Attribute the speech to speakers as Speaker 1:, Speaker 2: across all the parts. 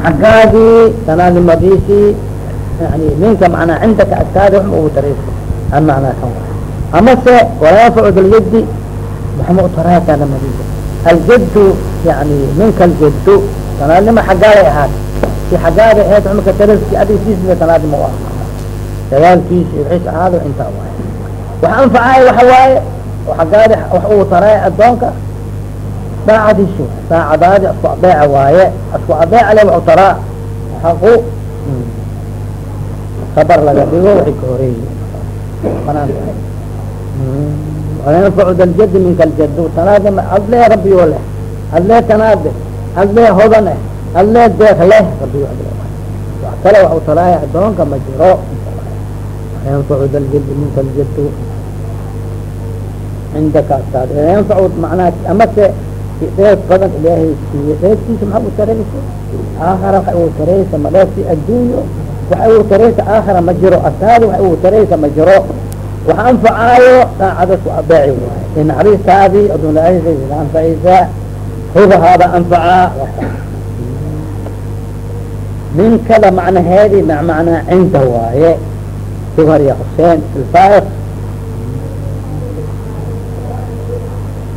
Speaker 1: xaggaagii salaadimadiisii yani minka manaa cindaka agtaada wax ma ugu tarayso an macnaa kan amase walaa yanfacu dalyadi waxma utaraata namadiisa aljadu yani minka aljadu salaadnima xaggaaday ahaat si xaggaaday ahayd wax maka taraski adisiisna salaadnima u ah dagaalkiisi wixiis ahaado intaa waaye wax anfacaay waxa waaye xaggaadi wax uu taraay addoonka daacadiisu daacadaadi asku adeeca waaye asku adeeca le waxu taraa xaqu sabar laga dhigo waxay ka horeeyi bannaan tahay wala yanfacu daljadi minka aljadu tanaade adlee rabbiyo leh adlee tanaade adlee hodan eh adlee deeq leh rabbiyo adlee wax kale waxu taraaya addoonka ma jiro wala yanfacu daljadi minka aljadu cindaka dheef badan ilaahay siiye dheeftiisa maxaa u taraysa aakhara waxa uu taraysa ma dheefti adduunyo. Waxa uu taraysa aakhara ma jiro astaadi waxa uu taraysa ma jiro. Waxa anfacaayo daacada ku adeeci waayo in naxariistaadii adduun anfacaysaa hubahaada anfacaa ninkada macnaheedi macnaa cinda waaye. Dumar iyo xuseen ilfaaiq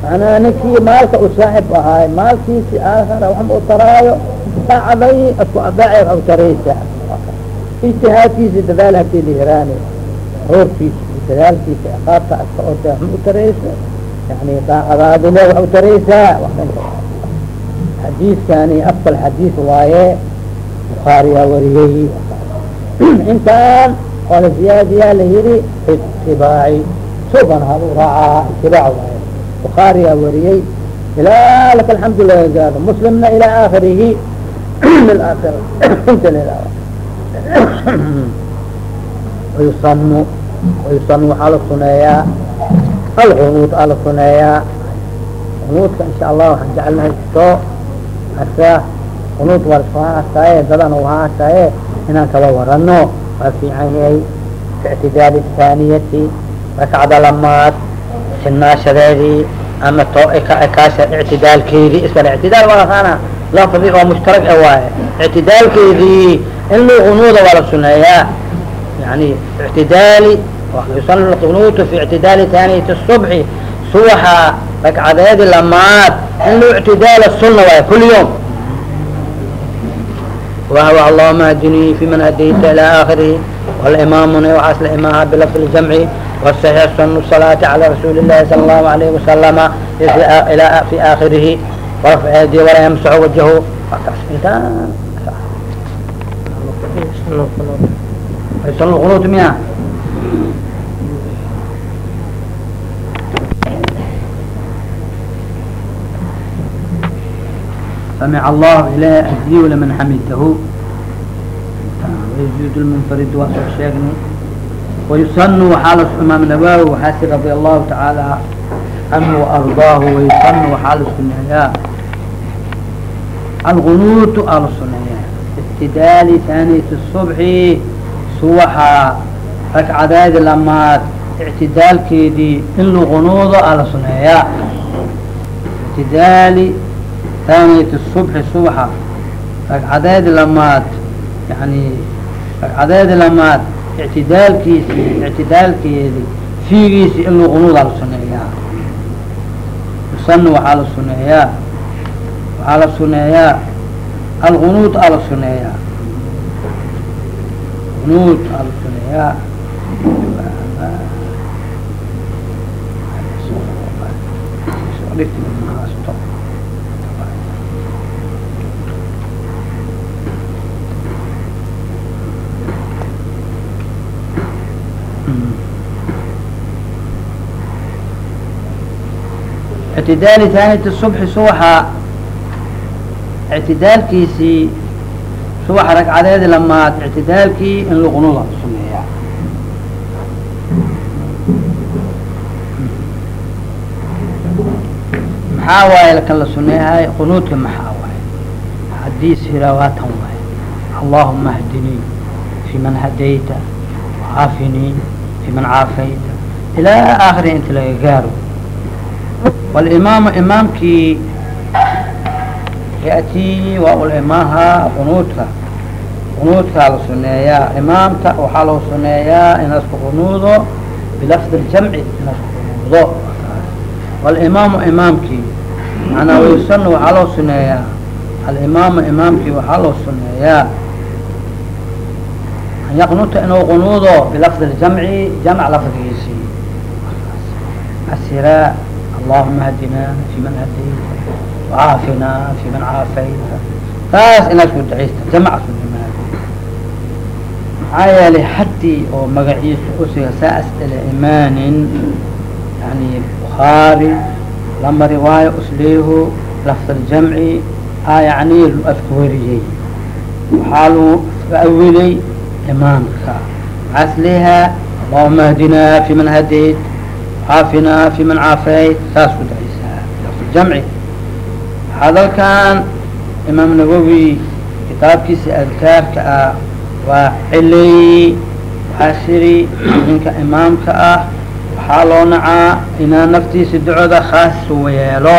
Speaker 1: manaa ninkii maalka u saaxib ahaay maalkiisi aakhara waxma u taraayo daacaday asku taraysa. Ijtihaadkiisi dadaal haddii lihiraani roorkiisa dadaalkiisa qaabka aska ota waxma u taraysa yani daacadaadile wax u taraysaa xadiiskani afkal xadiis waaye bukhaariyaa wariyey. Intaan oo la ziyaadiyaa la yiri itibaaci suban halu raacaa itibaac waaye bukhaariyaa wariyey. Ilaa laka alxamdu laga gaado muslimna ilaa la wayusanu wayusanu waxaa la suneeyaa alqunuud aa la suneeyaa qunuudka insha allah waxaan jecelnahay soo hasa qunuud waa la soo haastaaye dadana waa haastaaye inaan kaba warano waa fiican yahay. Fi ictidaali athaaniyati rakcada lamaad sinaanshadeedii ama kaasa ictidaalkeedii iskale ictidaal waaaana lafdi oo mushtarag e waaye ictidaalkeedii in luu qunuuda waa la suneeyaa yani ictidaali yusan lqunuutu fi ictidaali taaniyati subxi subaxa ragcadeedii lamaad in luu ictidaala sunna waay kuli yom wahwa allahuma adinii fi man adayta ilaa aakirihi والإmاamna waxaa isla imaha بlفظ الجمع والصحيح سن الصلاaة عlى رasuuل اللahi صلى الlه عليه وسلم في آkخirihi ورفع يdي وla ymسح وجه sن الqنوط miya سمع الله إليه أهدي لمن حمده sujuud lmunfarid waa soo sheegnay wayusan waxaa las imaam nawaawi waxaasi radi allahu tacaala canhu waardaahu wayusan waxaa la suneeyaa alqunuutu aa la suneeyaa ibtidaali taaniyati subxi subaxa ragcadeedi lamaad ictidaalkeedii in la qunuudo aa la suneeyaa ictidaali taaniyati subxi subaxa ragcadeedi lamaad yani ragcadeedi lamaad ictidaalkiisi ictidaalkeedi fiigiisi inuu qunuudaa la suneeyaa musan waxaa la suneeyaa waxaa la suneeyaa alqunuud aa la suneeyaa qunuud aa la suneeyaa اعtidaali taaniyat الصبحi subaxa اعtidaalkiisii subaxa ragcadeedi lamaad اعtidaalkii in luqnuda sumeeya maxaa waaye kan la suneeyahay qunuudka maxaa waaye xadiis hirawaatan waaye allahuma hdinii fi man hadayta وcaafinii fi man caafayta ilaa aakiri inta laga gaaro wاlimaamu imaamkii yأtii waa ul imaha qunuudka qunuudkaa la suneeyaa imaamka waxaa loo suneeyaa in lasku qunuudo bilafd اljamci in lasku qunuudo walimaamu imaamkii manaa wayusanu waxaa loo suneeyaa alimaamu imaamkii waxaa loo suneeyaa an yaqnuta inuu qunuudo bilafd اljamci jamc lafdigiisii asiraa allahuma hadinaa fi man hadayt وcaafinaa fi man caafayta taas inaad ku dacaysta jamc sulimaad maxaa yeelay haddii oo magaciisa usiga saa asdale imaanin yani bukhaari lama riwaayo usleeho lafd اljamci a yani afka wariyey waxaa lagu awilay imaamka maxaas leehaa allahuma hadinaa fi man hadayt caafinaa fi man caafayt saas ku dacaysaa lafd jamci hadalkan imaam nawowi kitaabkiisa adkaarka ah waa celey waxaa siri ninka imaamka ah waxaa loo nacaa inaa naftiisa ducoda khaas uyeelo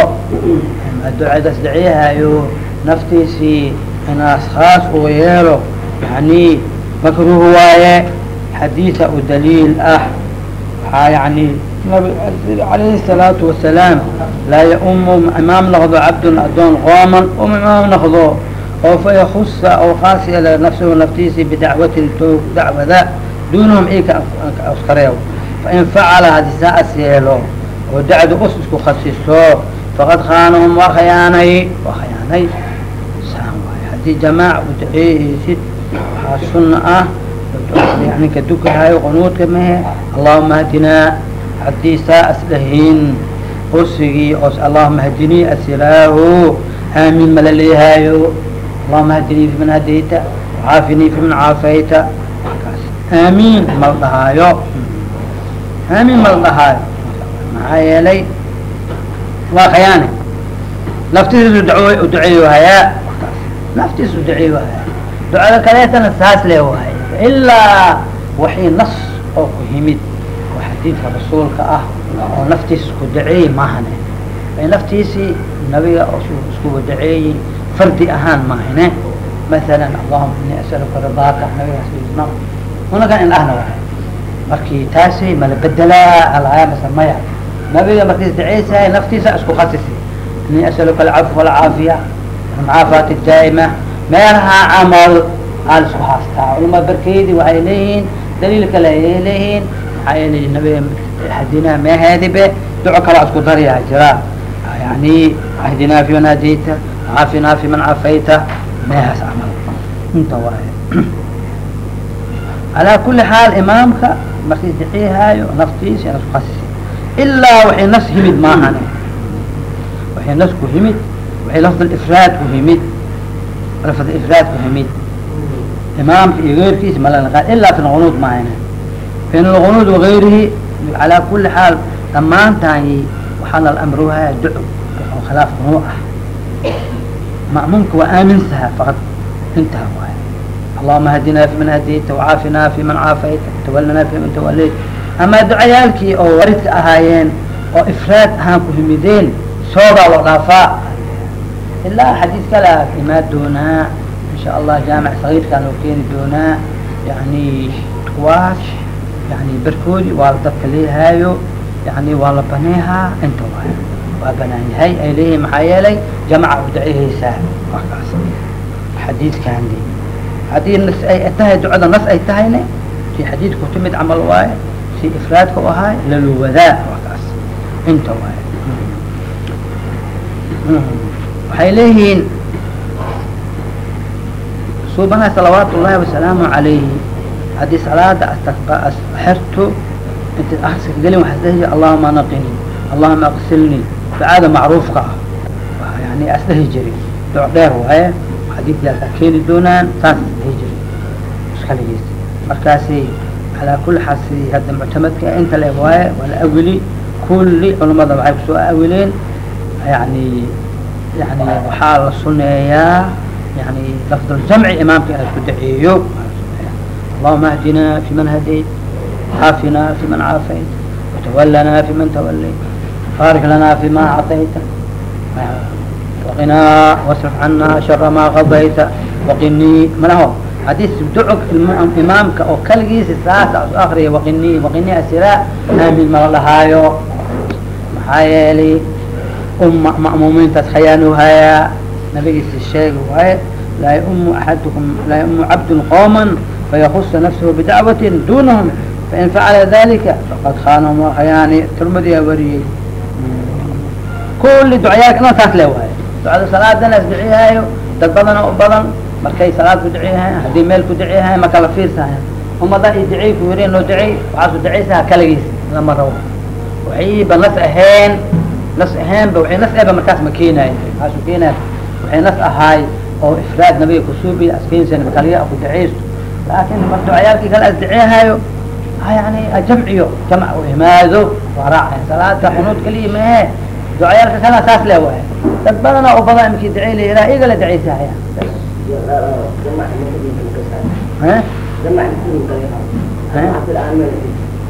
Speaker 1: ducadaas daciyahayo naftiisii inaas khaas uga yeelo yani makruh waaye xadiisa u daliil ah waxaa yani alayhi الsalaatu wasalaam laa yaumu imaam noqdo cabdun adoon qooman um imaam noqdo oo fayakusa oo khaas yeela nafsahu naftiisii bidacwatin toog dacwada dunahum ika askareew fain facala haddii saas yeelo oo dacda us isku khasiso faqad khaanahum waa khayaanay waa khayaanay saan waay haddii jamaaca u daceeyeysid waxaa sunna ah ninka dukahayo qunuudka mehe allahuma hadinaa haddii saa as dhahin usigii os allahuma hadinii asilaahu aamin mala leehaayo allahuma hadinii fi man hadayta wacaafinii fi man caafayta aamiin mala dhahaayo aamiin mala dhahaayo maxaa yeelay? Waa khayaane naftiisu dawo uduceeyo hayaa naftiisu uduceeyo hayaa ducada kaleetana saas le waay ilaa waxii nas oo ku yimid oo xadiidka rasuulka ah oo naftiisa isku daceeyey maahane? Ay naftiisii nabiga isku wadaceeyey fardi ahaan maahane? Masalan allahuma ini asaluka ridaaka nabigaas unakan in ahna waay markii taasi mala bedelaa alaya mase maya nabiga markiis daceysahay naftiisa isku khasisi ini asaluka alcafw walcaafiya almucaafaat daa'ima meelahaa camal aa la isku haastaa. Culama barkeedi waxay leeyihiin daliil kale ayay leeyihiin maxaa hadinaa meheedibe duco kalaa isku daryaa jira yani ahdinaa fi man hadayta caafinaa fi man cafayta meehaas camal inta waaye calaa kuli xaal imaamka markii dacihaayo naftiisa in isku khasisi ilaa waxay nas himid maahan waxay nas ku himid waxay lafd ifraad ku himid lafd ifraad ku himid imaamka iyo geyrkiisa malaa ilaa fi lqunuud fi lqunuud wagayrihi calaa kuli xaal dhammaantani waxaana la amruhaa duco oo khilaaf qunuu ah ma'muumka waa aaminsaha faqad intaha waay allahuma hadinaa fi man hadayta wacaafinaa fi man caafayta tawallanaa fi man tawallayt ama ducayaalkii oo waridka ahaayeen oo ifraad ahaan ku himideen soodaa loo dhaafaa ilaa xadiid kale a imaan doonaa insha allah jaamic sagiirkaan loo keeni doonaa yani kuwaas yani barkoodi waa dadka leehaayo yani waa la baneehaa inta waay waa banaan yahay ay leeyihiin maxaa yeelay jamaca u dacihaysaa wakaas xadiidkaani haddii nas ay tahay ducada nas ay tahayne si xadiidku timid camal waaye si ifraadka u ahaay laluwadaa wakaas inta waay waxay leeyihiin suubanaha salawaat ullahi wasalaamu calayhi haddii salaada xerto inta akriska gelin waxaa isdhehi allahuma naqini allahuma aqsilni ducaada macruufka ah. Yani asdhehi jiri. Duc dheer waaye xadiidkaasa keeni doonaan saas isdhehi jiri. Iskaligiis. Markaasi calaa kuli xaal si hadda muctamadka inta le waaye waa la awili. Kulli culamada waxay ku soo awileen. Yani yani waxaa la suneeyaa yani lafd اljamci imaamka inaad ku daceeyo allahuma ahdinaa fi man hadayt caafinaa fi man caafayt watawallanaa fi man tawallayt baarik lanaa fi ma acطayta waqinaa wasrif cana shara maa qadayta waqinii malaho haddii ducog imaamka oo kaligiisa saasa us akriya waqinii waqinii asiraa aamin mala dhahaayo maxaa yeelay umma ma'muumiintaas khayaanuhayaa nabigiisa sheegi waaye laa yaumu laa yaumu cabdun qooman fayakusa nafsahu bidacwatin dunahum fain facala dalika faqad khaanahum khayaani tirmadiyaa wariyey kulli ducayaalka dhan saas le waaye ducada salaadana isdicihaayo dad badana u badan markay salaad ku diciyahayn haddii meel ku diciyahayn ma kala fiirsahayn umada i dicay ku yiri noo dicay waxaasu dicaysaha kaligiis lama rabo waxayba nas ahayn nas ahaynba waxay nas ahba markaas ma keenaay waxaasu keenaay waxay nas ahaay oo laakin mar ducayaalkii kale asdiciyahayo yani jamciyo jamc u imaado waa raacay salaada xunuud kaliya maehe ducayaalka kala saas le waay dad badana oo badan imkii dicay la ilaa igala dacaysahaya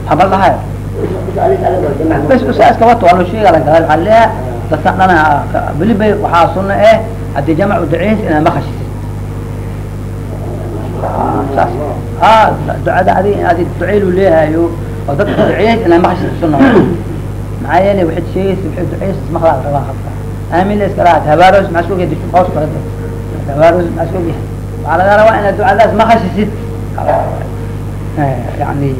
Speaker 1: habal dhahayo bes usaaska wata waa loo sheega la gadaal waxaa leeya dadka dhana beli bay waxaa suna eh haddii jamac u dacays inaad makashisid saas. A ducada adi adi ducaylu leehayo oo dadka duceeys inaad makashisid suna maxaa yeele waxaad sheegaysa waxay duceys maqlaa rabaa qabka aamin la iska lahat habaaros maxaa soo gedi hoos barada habaaros maxaa soo gedi waxaa laga rabaa inaad ducadaas makashisid yani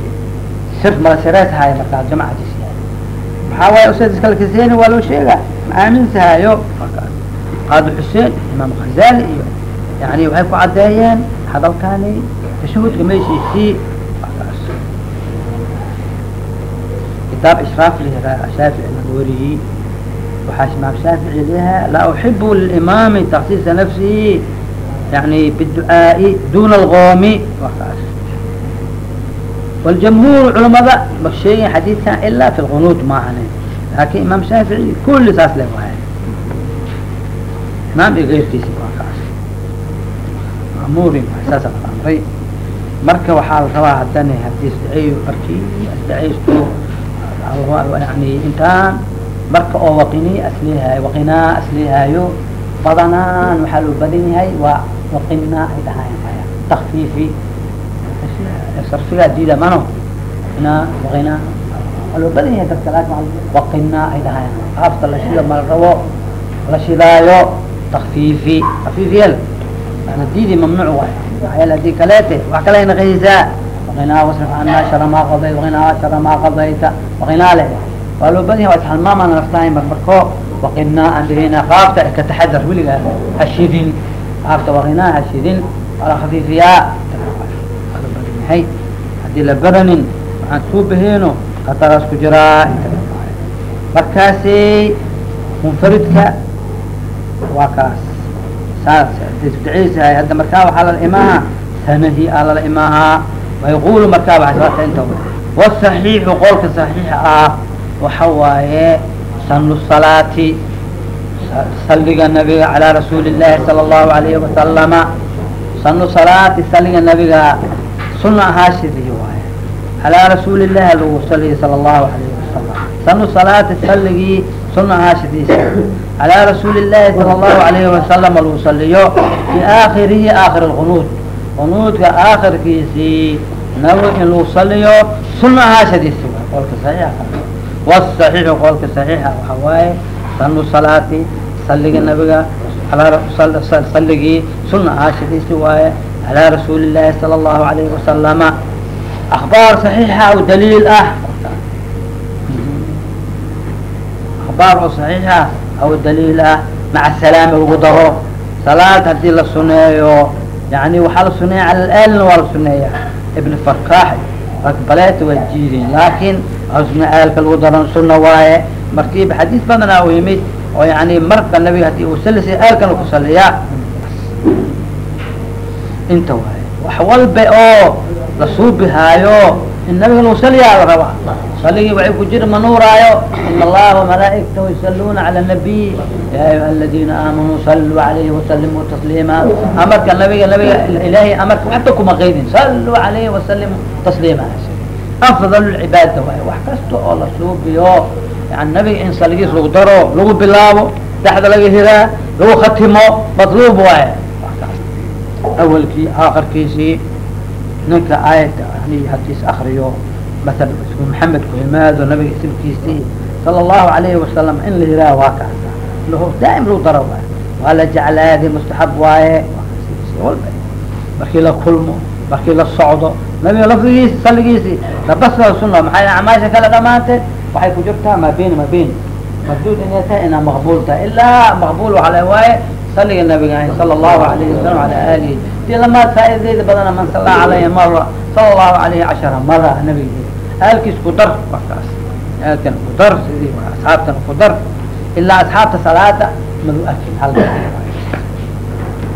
Speaker 1: sir mala sireeshayo markaa jamaca jisiya maxaa waaye ustad iskala kaseeni waa loo sheega. Ma aaminsahayo qaadi xuseen imaam khazali iyo yani waxay ku caddeeyeen hadalkani tashahudka meeshiisii kitaab ishraaf shaafici laga wariyey waxaa imaam shaafici leha laa uxibu limaami taksiisa nafsihi yani biducaa'i duna alqoomi wakaas waljamhuur culamada ma sheegin xadiidkan ilaa fi lqunuud maahane laakin imaam shaafici kulli saas le waaya imaam iyo keyrkiisi waa kaas maamuurin saasa la amray marka waxaa la rabaa haddana haddii isdaceeyo markii isdaceysto yani intaan marka oo waqini asleehayo waqinaa asleehayo badanaan waxaa loo badan yahay waa waqinaa ay dhahayan takfiifi sarfigaa diida mano inaa waqinaa waa loo badan yahay dadka laakin waqinaa ay dhahayan qaafta la shida mala rabo la shidaayo takfiifi takfiifiyel ana diidi mamnuuc waay maxaa haddii kaleete wax kale ay naqaysaa waqinaa wasrif canaa shara maa qadayt waqinaa shara maa qadayta waqinaa leh waa loo badan yahay waa ishalmaamana naftahay marmarko waqinaa aan dhihina qaafta ka taxadar weligaa hashidin qaafta waqinaa hashidin waa la khafiifiyaa yahay haddii la baranin waxaan suu baheeno khataraas ku jiraa markaasi munfaridka waa kaas saas isdaceysahay hadda markaa waxaa lala imaaha sanahi aa lala imaahaa wayqulu markaa waa saata inta wasaxiixu qolka saxiixa ah waxa waaye sanu salaati saliga nabiga calaa rasuuli llahi sala allahu alayhi wasalama sanu salaati saliga nabiga suna ahaashidii waaye. Calaa rasuuli llahi lagu saliya sala allahu alayhi wasalam sanu salaati saligii suna ahaashidiisa calaa rasuuli llahi sala allahu alayhi wasalam lagu saliyo fi aakhirihi aakhir lqunuud qunuudka aakhirkiisii nabiga in lagu saliyo suna ahaashadiisi waay qolka saxiixa. Wsaxiixu qolka saxiixa waxa waaye sanu salaati saliga nabiga saligii suna ahaashadiisi waaye calaa rasuuli llahi sala allahu alayhi wasalama akbaar saxiixa oo daliil ah akbaar oo saxiixa oo daliil ah maca salaami lagu daro salaad haddii la suneeyo yani waxaa la suneeya cala aalina waa la suneeya ibn farkaax baleeta waa jiidin laakin asna aalka lagu daran suna waaye markiiba xadiis badanaa u yimid oo yani marka nabiga haddii uu in nabiga lagu saliyaa la rabaa saligii waxay ku jira manuuraayo in allaha وamalaa'ikatahu yusaluuna calى الnabiy ya ayuha aladina aamanuu saluu alayhi wasalimuu tasliima amarka nabiga nabiga ilahay amarka hata kuma qaydin saluu alayhi wasalimu tasliima afdal cibaada waay wax kasta oo la suubiyo yani nabiga in saligiis lagu daro lagu bilaabo dhexda laga hiraa lagu khatimo maطluub waaye awalkii aakarkiisii ninka aayadda yani hadiis akriyo masala isku maxamed ku yimaado nabiga isimkiisii sala allahu alayhi wasalam in la yihaaha waa kaasa lahu daa'im lagu daro waa la jeclaadi mustaxab waaye walba markii la kulmo markii la socdo nabiga lafdigiisi saligiisii labasna suna maxay acmaasha kale dhamaanteed waxay ku jirtaa ma bayn ma bayn mardud inay tahay inaa maqbul tahay ilaa maqbul waxa la waaye saliga nabiga sala allahu alayhi wasalam ala alihi dii lamaad faa'idadeeda badana man salla alayhi mara sala allahu alayhi cashara mara nabigeeda aalkiis ku dar markaas aalkan ku dar sidii asxaabtan ku dar ilaa asxaabta salaada madu arkin hal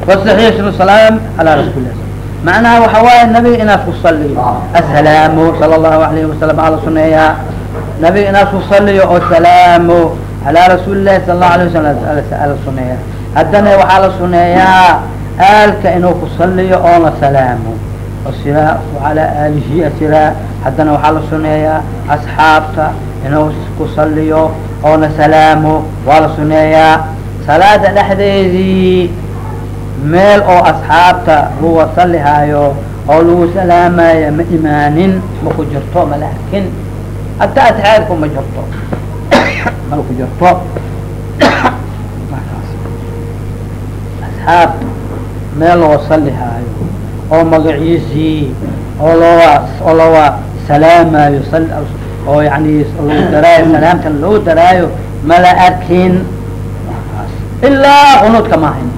Speaker 1: wasaxiix salaam ala rasuuli macnaha waxa waaye nabiga inaad ku saliyo asalaamu sala allahu alayhi wasalam ala suneeyaa nabiga inaad ku saliyo oo salaamo alaa rasuuli sala allahu alayh wasalam ala suneeya haddana waxaa la suneeyaa aalka inuu ku saliyo oo la salaamo asiraa alaa aalihi asiraa haddana waxaa la suneeyaa asxaabta inuu ku saliyo oo la salaamo waa la suneeyaa salaada dhexdeedii meel oo asxaabta lagu salihaayo oo lagu salaamayo ma imaanin ma ku jirto ma la arkin hataa atixaadku ma jirto. Ma ku jirto asxaabta meel loo salihaayo oo magaciisii oo looa oo looa salaamayo oo yani lagu daraayo salaamtan loo daraayo mala arkin. Ilaa qunuudka maahayn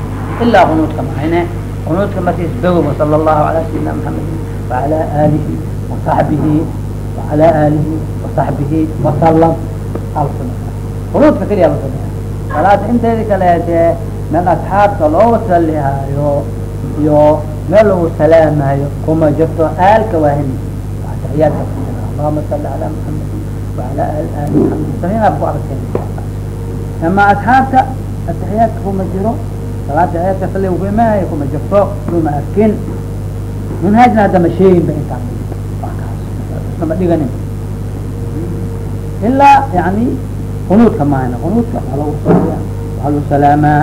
Speaker 1: ilaa qunuudka mahayne qunuudka markiis begoba sala allahu ala sayidina maxamedin waala alihi wasaxbihi waala alihi wasaxbihi wasalam qunuudka keliya la sameeya salaada inteedi kale dee meel asxaabta looga salihaayo iyo meel lagu salaamayo kuma jirto aalka waahini taxiyaadka allahuma salli ala maxamedin waala ali ali maxamed sahiinaad ku arkay ama asxaabta ataxiyaadka kuma jiro salaada ayaadka sali uguimaayo kuma jirto luma arkin manhaajna hadda ma sheegin ba intaan ma dhiganin ilaa yani qunuudka maahna qunuudka waa lagu saliya waa lagu salaamaa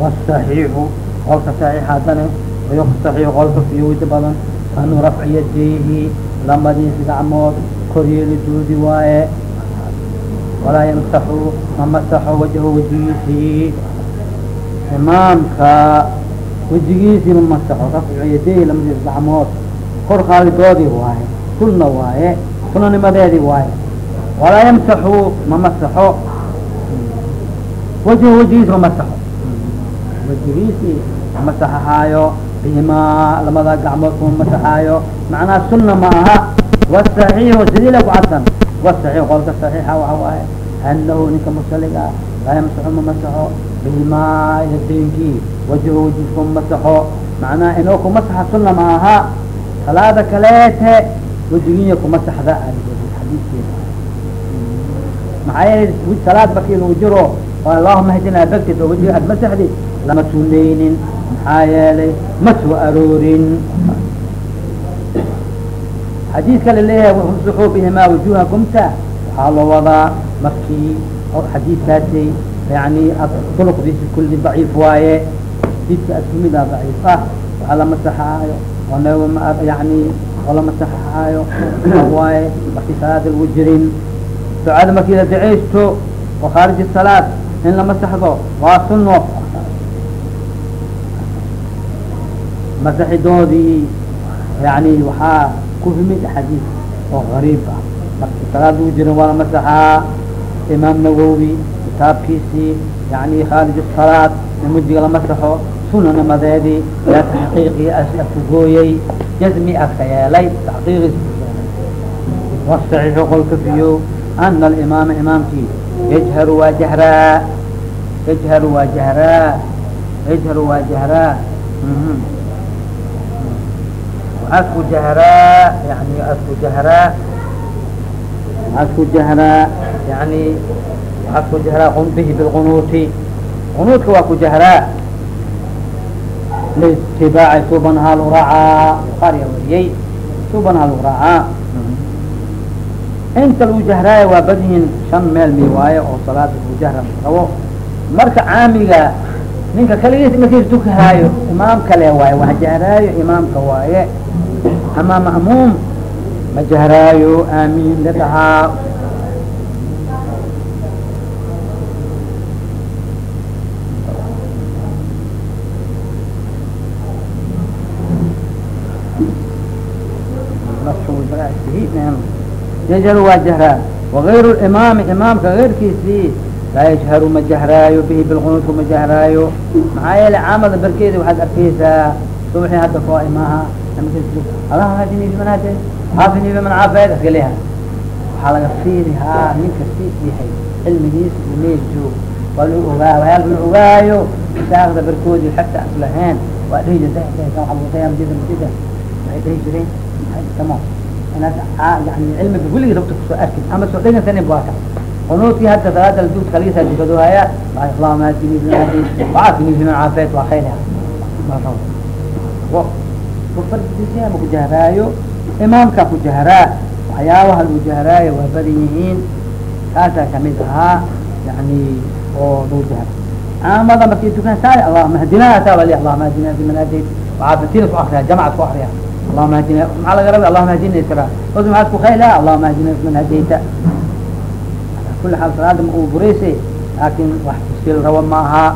Speaker 1: wasaxiixu qolka saxiix haddana wayusaxiix qolka fiyowda badan anu rafci yadayhi lamadiisi gacmood koryeelidoodi waaye walaa yamsaxu ma masaxo wajahu wajigiisii imaamka wejigiisii ma masaxo rafcu yadayhi lamadiisi gacmood kor qaalidoodii waaye sunna waaye sunanimadeedii waaye walaa yamsaxu ma masaxo wajhu wajigiisi ma masaxo wajigiisii ma masaxahaayo bihimaa lamada gacmood kuma masaxaayo macnaha sunna ma aha wasaxiixu sidii la ku cadsan wasaxiix qolka saxiixa waxa waaye anahu ninka musaliga laa yamsaxu ma masaxo. Bihimaa yadaynkii wajhu wajigiis kuma masaxo. Macnaha inuu ku masaxa sunna ma aha salaada kaleete wejigiiya kumasaxda xadiiskeeda maxaa yeelay salaad markii lagu jiro allahuma hdinaa bagtid oo wajiga aad masaxdid lama sunaynin maxaa yeelay ma soo aroorin xadiidka la leeyahay wamsaxuu bihimaa wujuhakumta waxaa loo wadaa markii xadiidkaasi yani duluqdiisi kulli daciif waaye xadiidka askumida daciif ah waxaa la masaxaayo yani oo la masaxaayo waaye markii salaada lagu ducada markii la dacaysto oo khaariji salaad in la masaxdo waa suno masaxidoodii yani waxaa ku himid xadiis oo gariib ah. Markii salaad lagu jirin waa la masaxaa imaam nawowi kitaabkiisii yani khaarij salaad in wejiga la masaxo sunanimadeedii yaa taxqiiqii ku gooyey jazmi aska yeelay taxqiiqiis wasaxiixu qolka fiyo ana alimaama imaamkii yajharu waa jahraa yajharu waa jahraa yajharu waa jahraa asku jahraa yani asku jahraa asku jahraa yani asku jahraa bihi bilqunuuti qunuudka waa ku jahraa litibaaci subanhaa lu raacaa bukaariya wariyey subanhaa lu raacaa inta lagu jahraayo waa badyihin shan meel mi waaye oo salaada lagu jahra rabo marka caamiga ninka kaligiis markiis tukahaayo imaam kale waaye wax jahraayo imaamka waaye ama ma'muum ma jahraayo aamiin ladahaa yajharu waa jahraa wagayru imaami imaamka gayrkiisii laa yajharu ma jahraayo bihi bilqunuudku ma jahraayo maxaa yeele caamada barkeeda waxaad arkeysaa subaxii hadda koo imaha biman hade caafini biman caafeed iska leha waxaa laga fiirihaa ninka siis yahay cilmigiisa iyo meel joog waa lagu ogaa waxyaal la ogaayo masaakda barkoodi xagta as lahayn waa dhihi jirta waabudayamjida masjida waxay dhihi jireen tamo inaad yani cilmiga kulligii rabta ku soo arkin ama soo dhegeysanin waa ka qunuudkii hadda salaada ladug kaligiisa dukado haya allahuma hadini biman hadin wacaafini biman caafeed waa khayr fardiisa ma ku jahraayo imaamka ku jahraa waxyaabaha lagu jahraayo waa badan yihiin. Kaasaa ka mid ahaa yani oo lagu jahra caamada markay dukan saay allahuma hadina taa wali allahuma hadina biman hadayt wacaafatina ku akriya jamacad ku akriya allahuma hadina maxaa laga rabay allahuma hadina isra os maxaad ku khayla? Allahuma hadina biman hadayta ala kuli xaal salaada ma uu burayse laakin wax sil rabo ma aha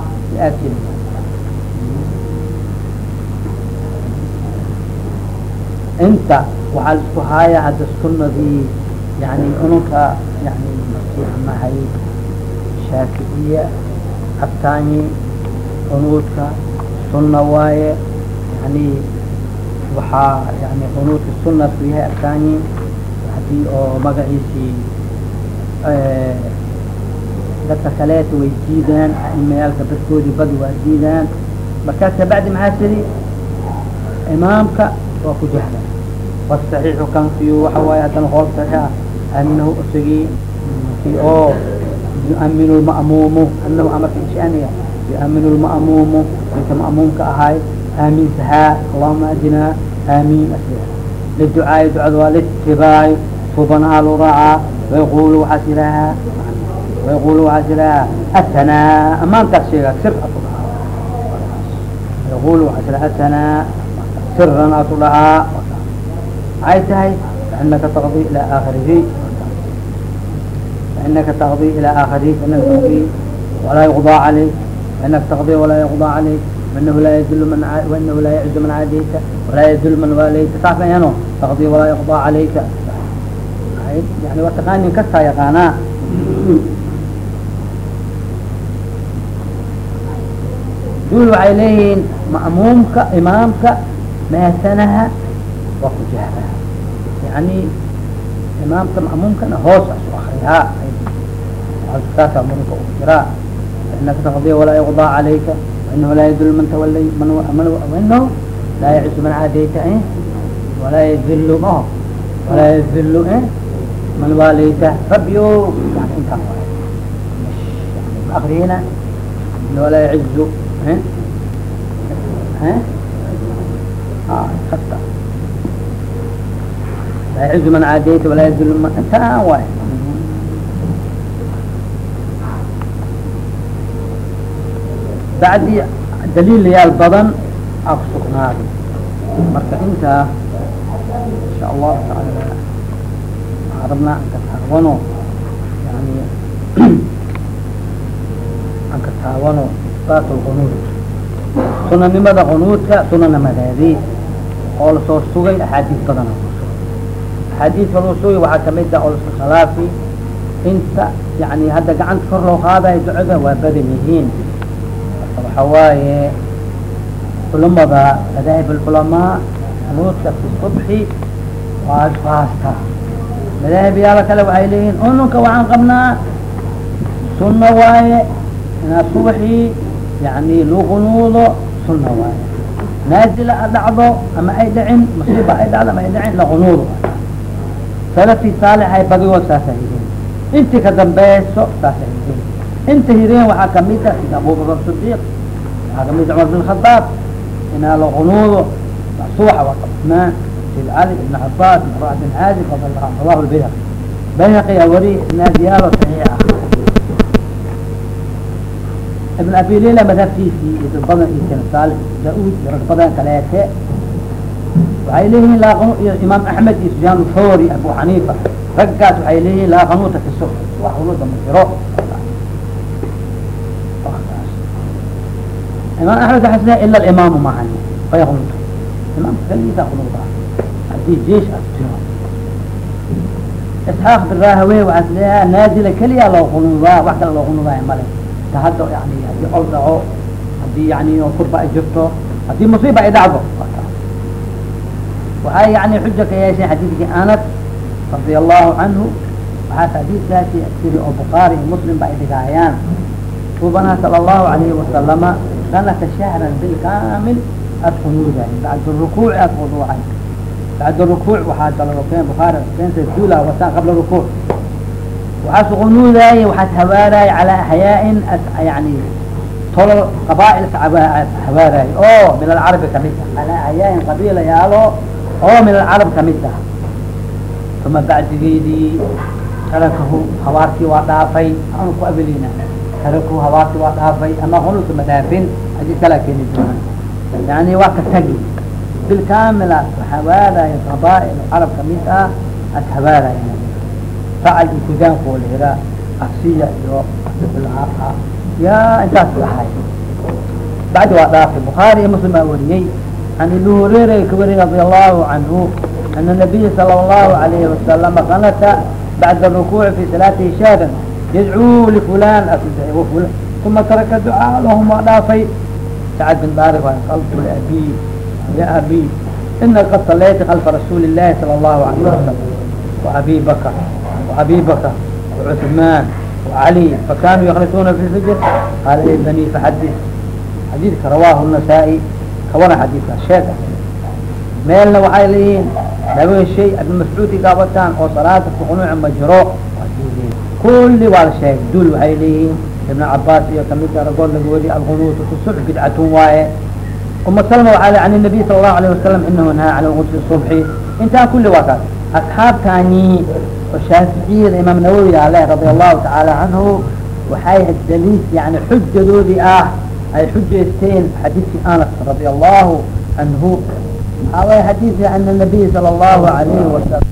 Speaker 1: inta waxaa la isku haaya hadda sunadii yani ununka yani mahay shaaficiya abtaanyi qunuudka sunna waaye yani waxaa yani qunuudka sunna ku yahay abtaanyi haddii oo magaciisii dadka kaleeta way diidaan imayaalka dadkoodii badi waa diidaan. Markaas kabacdi maxaa sidi imaamka waa ku jahda wsaxiixu kankiyo waxa waaye haddana hool saxiixa anahu isagii ki oo yuaminu lma'muumu anahu amarka inshaaniya yuaminu lma'muumu ninka ma'muumka ahay aaminsahaa adinaa aamiin asliha liducaayi ducada waa litibaayi subanaha loo raacaa wayqulu waxaas yidhaahaa wayqulu waxaas yidhaahaa atanaa amaantaas sheegaa sir asu dhahaa yaqulu waxaas siran aa ku dhahaa maxay tahay fainaka taqdi ilaa aakhirihi fainaka taqdi ilaa aakhirihi fainaka taqdi walaa yuqdaa caleyk fainaka taqdi walaa yuqdaa caleyk inahu laa yadil man inahu laa yacizu man caadayta walaa yadil man waalayta taas ayano taqdi walaa yuqdaa caleyka yani waa kastaa yaqaanaa duul waxay leeyihiin ma'muumka imaamka meesanaha waa ku jahraa yani imaamka ma'muumkana hoos asu akriyaa saasa murinka u jiraa fainaka taqdiya walaa yuqضى calayka wainahu laa yadul man tawalay wainahu laa yacisu man caadayta walaa yadillu maho walaa yadillu man waalayta rabbiyo yani intaan akriyina walaa yacizu yacizu man caadayta walaa yadul man intaan waay bacdi daliilayaal badan aa ku sugnaaday marka intaa insha allahu taala waxaan rabnaa an ka taawano yani an ka taawano isbaat lqunuud sunanimada qunuudka sunanamadeedii oo la soo sugay axaadiis badana. Axaadiiska loo sugay waxaa ka mid ah oo laska khilaafi. Inta yani hadda gacanta kor loo qaadayo ducada waa badan yihiin waxa waaye culamada madaahib alculamaa qunuudka fi waa isku haastaa madaahib yaalla kale waxay leeyihiin ununka waxaan qabnaa. Sunna waaye inaad subaxii yani luu qunuudo sunna waaye naazila a dhacdo ama ay dhicin musiiba ay dhacdo ama ay dhicin la qunuudo salafi saalixay badigood saasay yihiin intii ka dambayso saasay yihiin inta hireen waxaa ka mid ah sida abubakar sidiiq waxaa ka mid cumar bin khadaab inaa la qunuudo subaxa waa qabsnaa sid cali ibn cabaas mara bin caazib rawahu lbayhaqi bayhaqi aa wari saxiix ah ibn abi lila madhabtiisii dad badan iyo ken saalix da'uud iyo rag badan kaleete waxay leeyihiin laa iyo imaam axmed iyo sufyaan thori abu xaniifa. Raggaas waxay leeyihiin laa qanuuta fi subx wax qunuuda ma jiro. Imaam axmed waxay is leeyahay ila alimaamu maahan fayaqnuuta imaamka kaligiisa haddii jeish as jiro isxaaq biraahawe waxaa is leeyahay naazila keliya loo qunuudaa wax kale loo qunuudaaya male ta hadda yani haddii col dhaco haddii yani kurba ay jirto haddii musiiba ay dhacdo waxay yani xuja ka yeesheen xadiidkii anas radia allahu canhu waxaas xadiidkaasi tiri oo bukhaari iyo muslim ba ay dhigaayaan subanaha sala allahu alayhi wasalama sanata shahran bilkamil ad qunuuday bacd rukuuc ad quduucay bacd rukuuc waxaa dalado keen bukhaari keenta duula wataan qabla rukuuc waxaas qunuudaye waxaas hawaaraay calaa axyaain yani tolol qabaailka hawaaraay oo min alcarabi ka mid ah calaa axyaain qabiila yaalo oo min alcarab ka mid ah uma bacdigeedii tarakahu habaarkii waa dhaafay aanu ku abelina tarakahu habaarkii waa dhaafay ama qunuuta ma dhaafin haddii kalaa keeni doona yani waa ka tagi bilkamila hawaarayo qabaail carab ka mid ah as hawaarayo facl inkudaanko la yiraa afsiya iyo afdulcaa ya intaas ahay bacdi waa dhaafay bukhaari iyo muslim aa wariyey an abi hurayra kawariy radi allahu canhu ana nabiya sala allahu alayhi wasalama sanata bacda rukuuci fi salaati shaaban yadcuu lifulan asl uma taraka ducaa lahum waa dhaafay sacad bin baari waa qalbu abi ya abi ina qad salayta kalfa rasuuli illahi sala allahu alayh wasalam wa abi bakr abi bakr cثman cali fakanuu ykrisuuna fi fijr qaala bani faxadi xadiidka rawahu nasaa-i kawana xadiidka sheeg meelna waxay leeyihiin laba shay abi mascuudki gaabataan oo salaada kunuuc majro kulli waa la sheegay duul waxay leeyihiin ibn cabaas iyo kamida ragool laga weli alqunuut kusuc bidcatun waaye uma salma waaa an nabiy sala allahu alayh wasalam inahu nahaa can qudsi subxi intaa kulli waa kaas asxaabtani oo shaaficiyada imaam nawowi ale radia allahu tacaala canhu waxay daliis yani xujadoodii ah ay xujaysteen xadiidkii anas radia allahu canhu waxaa waye xadiidkii ana nabiy sala allahu alayhi wasalam